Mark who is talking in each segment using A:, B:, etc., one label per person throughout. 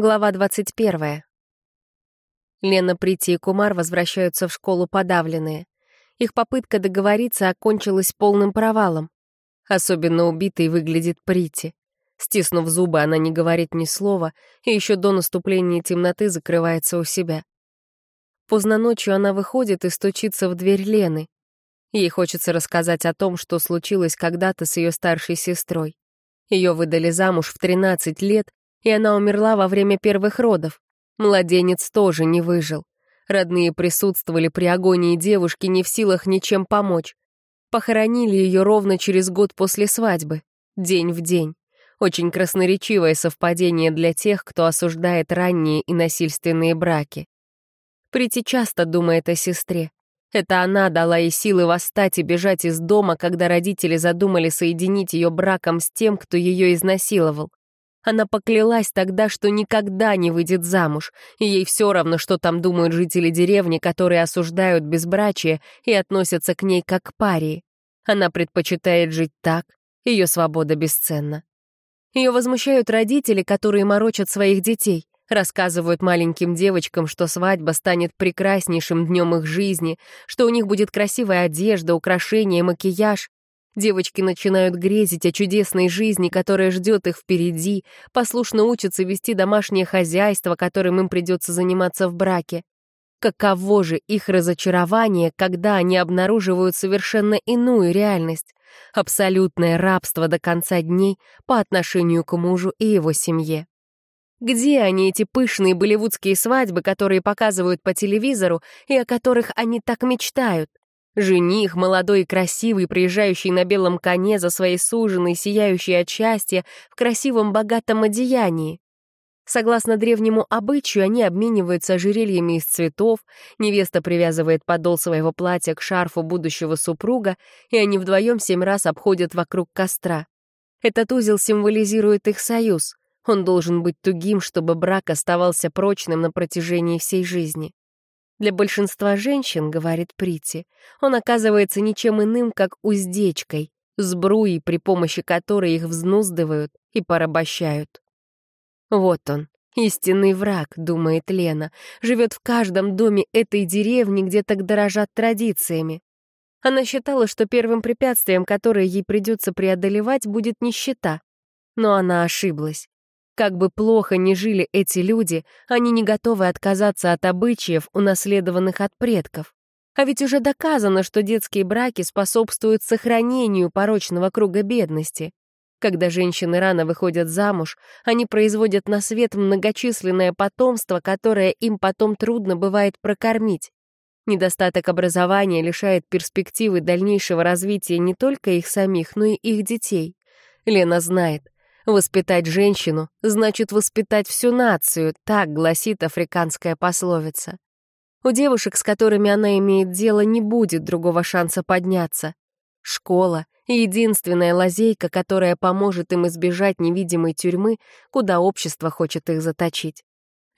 A: Глава 21. Лена, Прити и Кумар возвращаются в школу подавленные. Их попытка договориться окончилась полным провалом. Особенно убитой выглядит Прити. Стиснув зубы, она не говорит ни слова и еще до наступления темноты закрывается у себя. Поздно ночью она выходит и стучится в дверь Лены. Ей хочется рассказать о том, что случилось когда-то с ее старшей сестрой. Ее выдали замуж в 13 лет, и она умерла во время первых родов. Младенец тоже не выжил. Родные присутствовали при агонии девушки, не в силах ничем помочь. Похоронили ее ровно через год после свадьбы, день в день. Очень красноречивое совпадение для тех, кто осуждает ранние и насильственные браки. Прити часто думает о сестре. Это она дала ей силы восстать и бежать из дома, когда родители задумали соединить ее браком с тем, кто ее изнасиловал. Она поклялась тогда, что никогда не выйдет замуж, и ей все равно, что там думают жители деревни, которые осуждают безбрачие и относятся к ней как к парии. Она предпочитает жить так, ее свобода бесценна. Ее возмущают родители, которые морочат своих детей, рассказывают маленьким девочкам, что свадьба станет прекраснейшим днем их жизни, что у них будет красивая одежда, украшения, макияж, Девочки начинают грезить о чудесной жизни, которая ждет их впереди, послушно учатся вести домашнее хозяйство, которым им придется заниматься в браке. Каково же их разочарование, когда они обнаруживают совершенно иную реальность, абсолютное рабство до конца дней по отношению к мужу и его семье. Где они, эти пышные болливудские свадьбы, которые показывают по телевизору и о которых они так мечтают? Жених, молодой и красивый, приезжающий на белом коне за своей суженой, сияющей от счастья, в красивом богатом одеянии. Согласно древнему обычаю, они обмениваются ожерельями из цветов, невеста привязывает подол своего платья к шарфу будущего супруга, и они вдвоем семь раз обходят вокруг костра. Этот узел символизирует их союз. Он должен быть тугим, чтобы брак оставался прочным на протяжении всей жизни. Для большинства женщин, говорит Прити, он оказывается ничем иным, как уздечкой, сбруей, при помощи которой их взнуздывают и порабощают. Вот он, истинный враг, думает Лена, живет в каждом доме этой деревни, где так дорожат традициями. Она считала, что первым препятствием, которое ей придется преодолевать, будет нищета. Но она ошиблась. Как бы плохо ни жили эти люди, они не готовы отказаться от обычаев, унаследованных от предков. А ведь уже доказано, что детские браки способствуют сохранению порочного круга бедности. Когда женщины рано выходят замуж, они производят на свет многочисленное потомство, которое им потом трудно бывает прокормить. Недостаток образования лишает перспективы дальнейшего развития не только их самих, но и их детей. Лена знает — Воспитать женщину значит воспитать всю нацию, так гласит африканская пословица. У девушек, с которыми она имеет дело, не будет другого шанса подняться. Школа — единственная лазейка, которая поможет им избежать невидимой тюрьмы, куда общество хочет их заточить.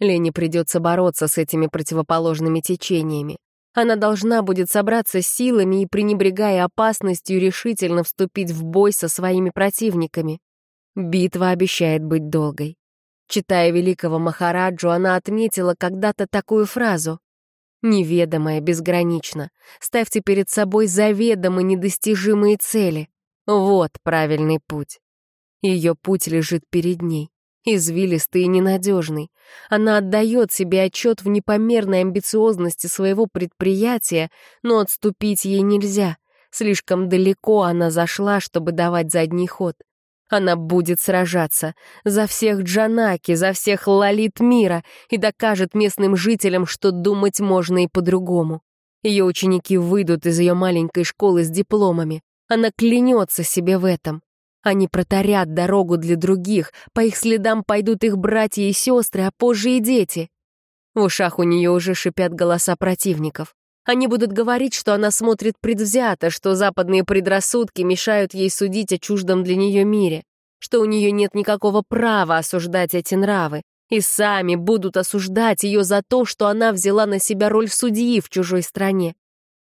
A: Лене придется бороться с этими противоположными течениями. Она должна будет собраться с силами и, пренебрегая опасностью, решительно вступить в бой со своими противниками. Битва обещает быть долгой. Читая великого Махараджу, она отметила когда-то такую фразу. «Неведомое безгранично. Ставьте перед собой заведомо недостижимые цели. Вот правильный путь». Ее путь лежит перед ней, извилистый и ненадежный. Она отдает себе отчет в непомерной амбициозности своего предприятия, но отступить ей нельзя. Слишком далеко она зашла, чтобы давать задний ход. Она будет сражаться за всех Джанаки, за всех лолит мира и докажет местным жителям, что думать можно и по-другому. Ее ученики выйдут из ее маленькой школы с дипломами. Она клянется себе в этом. Они протарят дорогу для других, по их следам пойдут их братья и сестры, а позже и дети. В ушах у нее уже шипят голоса противников. Они будут говорить, что она смотрит предвзято, что западные предрассудки мешают ей судить о чуждом для нее мире, что у нее нет никакого права осуждать эти нравы, и сами будут осуждать ее за то, что она взяла на себя роль судьи в чужой стране.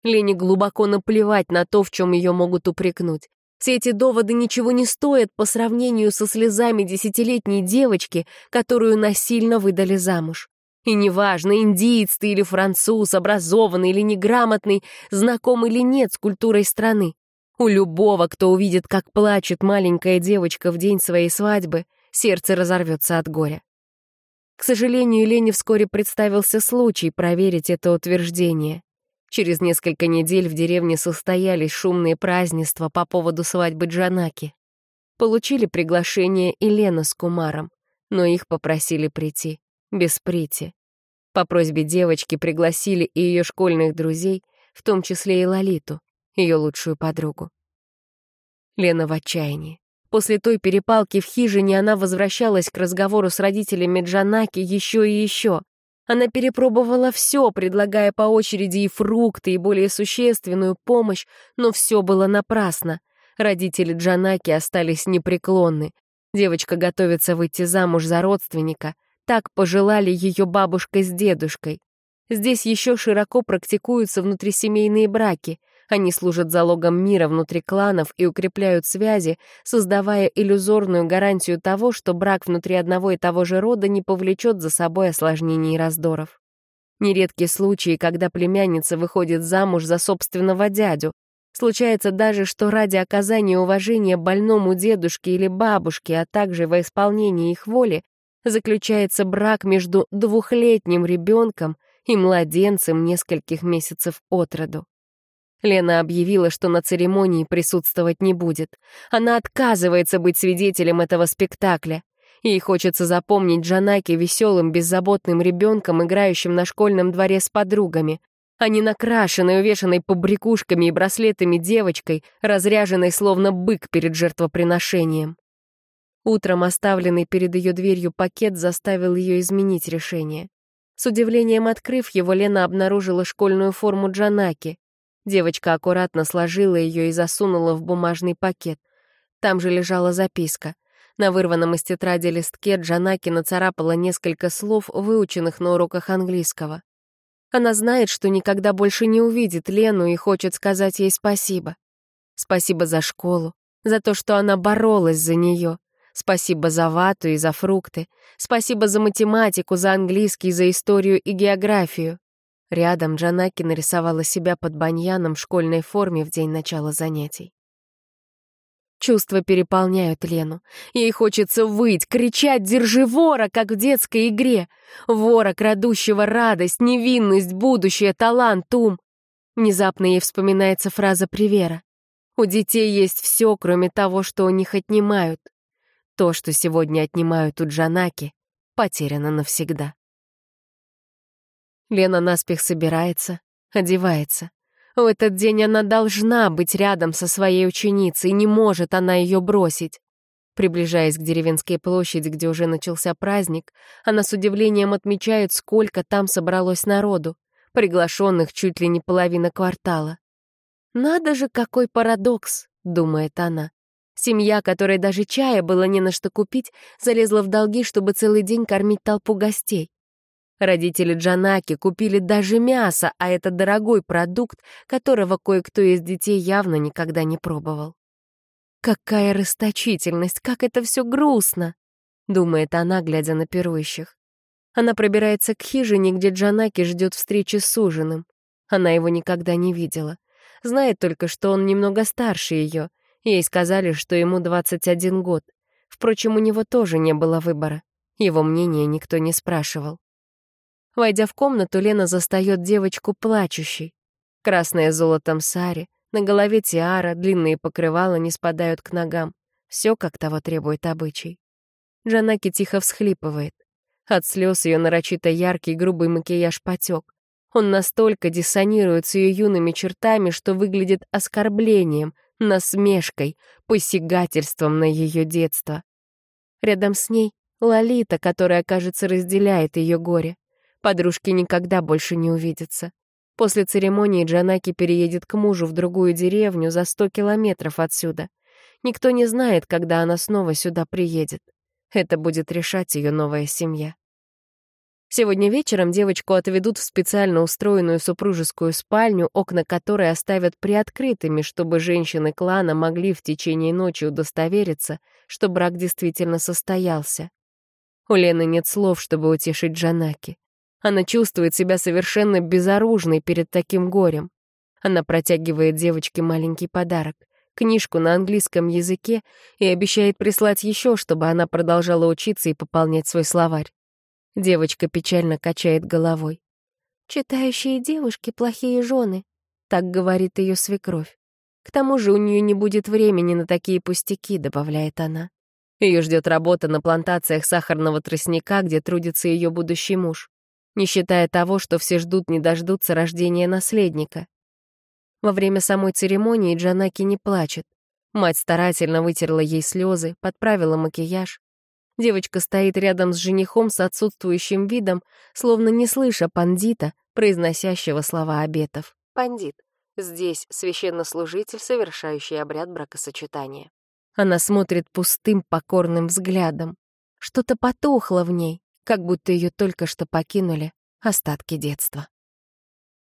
A: Лене глубоко наплевать на то, в чем ее могут упрекнуть. Все эти доводы ничего не стоят по сравнению со слезами десятилетней девочки, которую насильно выдали замуж. И неважно, индиец ты или француз, образованный или неграмотный, знаком или нет с культурой страны. У любого, кто увидит, как плачет маленькая девочка в день своей свадьбы, сердце разорвется от горя. К сожалению, Лене вскоре представился случай проверить это утверждение. Через несколько недель в деревне состоялись шумные празднества по поводу свадьбы Джанаки. Получили приглашение и Лена с Кумаром, но их попросили прийти, без прити. По просьбе девочки пригласили и ее школьных друзей, в том числе и Лолиту, ее лучшую подругу. Лена в отчаянии. После той перепалки в хижине она возвращалась к разговору с родителями Джанаки еще и еще. Она перепробовала все, предлагая по очереди и фрукты, и более существенную помощь, но все было напрасно. Родители Джанаки остались непреклонны. Девочка готовится выйти замуж за родственника. Так пожелали ее бабушка с дедушкой. Здесь еще широко практикуются внутрисемейные браки — они служат залогом мира внутри кланов и укрепляют связи, создавая иллюзорную гарантию того, что брак внутри одного и того же рода не повлечет за собой осложнений и раздоров. Нередки случаи, когда племянница выходит замуж за собственного дядю. Случается даже, что ради оказания уважения больному дедушке или бабушке, а также во исполнении их воли, заключается брак между двухлетним ребенком и младенцем нескольких месяцев от роду. Лена объявила, что на церемонии присутствовать не будет. Она отказывается быть свидетелем этого спектакля. Ей хочется запомнить Джанаки веселым, беззаботным ребенком, играющим на школьном дворе с подругами, а не накрашенной, увешанной побрякушками и браслетами девочкой, разряженной словно бык перед жертвоприношением. Утром оставленный перед ее дверью пакет заставил ее изменить решение. С удивлением открыв его, Лена обнаружила школьную форму Джанаки. Девочка аккуратно сложила ее и засунула в бумажный пакет. Там же лежала записка. На вырванном из тетради листке Джанаки нацарапала несколько слов, выученных на уроках английского. Она знает, что никогда больше не увидит Лену и хочет сказать ей спасибо. Спасибо за школу, за то, что она боролась за нее. Спасибо за вату и за фрукты. Спасибо за математику, за английский, за историю и географию. Рядом Джанаки нарисовала себя под баньяном в школьной форме в день начала занятий. Чувства переполняют Лену. Ей хочется выть, кричать «Держи вора!», как в детской игре. Вора, крадущего радость, невинность, будущее, талант, ум. Внезапно ей вспоминается фраза Привера. У детей есть все, кроме того, что у них отнимают. То, что сегодня отнимают у Джанаки, потеряно навсегда. Лена наспех собирается, одевается. В этот день она должна быть рядом со своей ученицей, не может она ее бросить. Приближаясь к деревенской площади, где уже начался праздник, она с удивлением отмечает, сколько там собралось народу, приглашенных чуть ли не половина квартала. «Надо же, какой парадокс!» — думает она. Семья, которой даже чая было не на что купить, залезла в долги, чтобы целый день кормить толпу гостей. Родители Джанаки купили даже мясо, а это дорогой продукт, которого кое-кто из детей явно никогда не пробовал. «Какая расточительность, как это все грустно!» — думает она, глядя на пирующих. Она пробирается к хижине, где Джанаки ждет встречи с ужином. Она его никогда не видела. Знает только, что он немного старше ее. Ей сказали, что ему 21 год. Впрочем, у него тоже не было выбора. Его мнение никто не спрашивал. Войдя в комнату, Лена застает девочку плачущей. Красное золотом сари, на голове тиара, длинные покрывала не спадают к ногам. Все, как того требует обычай. Джанаки тихо всхлипывает. От слез ее нарочито яркий грубый макияж потек. Он настолько диссонирует с ее юными чертами, что выглядит оскорблением, насмешкой, посягательством на ее детство. Рядом с ней Лолита, которая, кажется, разделяет ее горе. Подружки никогда больше не увидятся. После церемонии Джанаки переедет к мужу в другую деревню за сто километров отсюда. Никто не знает, когда она снова сюда приедет. Это будет решать ее новая семья. Сегодня вечером девочку отведут в специально устроенную супружескую спальню, окна которой оставят приоткрытыми, чтобы женщины клана могли в течение ночи удостовериться, что брак действительно состоялся. У Лены нет слов, чтобы утешить Джанаки. Она чувствует себя совершенно безоружной перед таким горем. Она протягивает девочке маленький подарок — книжку на английском языке и обещает прислать еще, чтобы она продолжала учиться и пополнять свой словарь. Девочка печально качает головой. «Читающие девушки — плохие жены», — так говорит ее свекровь. «К тому же у нее не будет времени на такие пустяки», — добавляет она. Ее ждет работа на плантациях сахарного тростника, где трудится ее будущий муж, не считая того, что все ждут не дождутся рождения наследника. Во время самой церемонии Джанаки не плачет. Мать старательно вытерла ей слезы, подправила макияж. Девочка стоит рядом с женихом с отсутствующим видом, словно не слыша пандита, произносящего слова обетов. Пандит. Здесь священнослужитель, совершающий обряд бракосочетания. Она смотрит пустым, покорным взглядом. Что-то потухло в ней, как будто ее только что покинули остатки детства.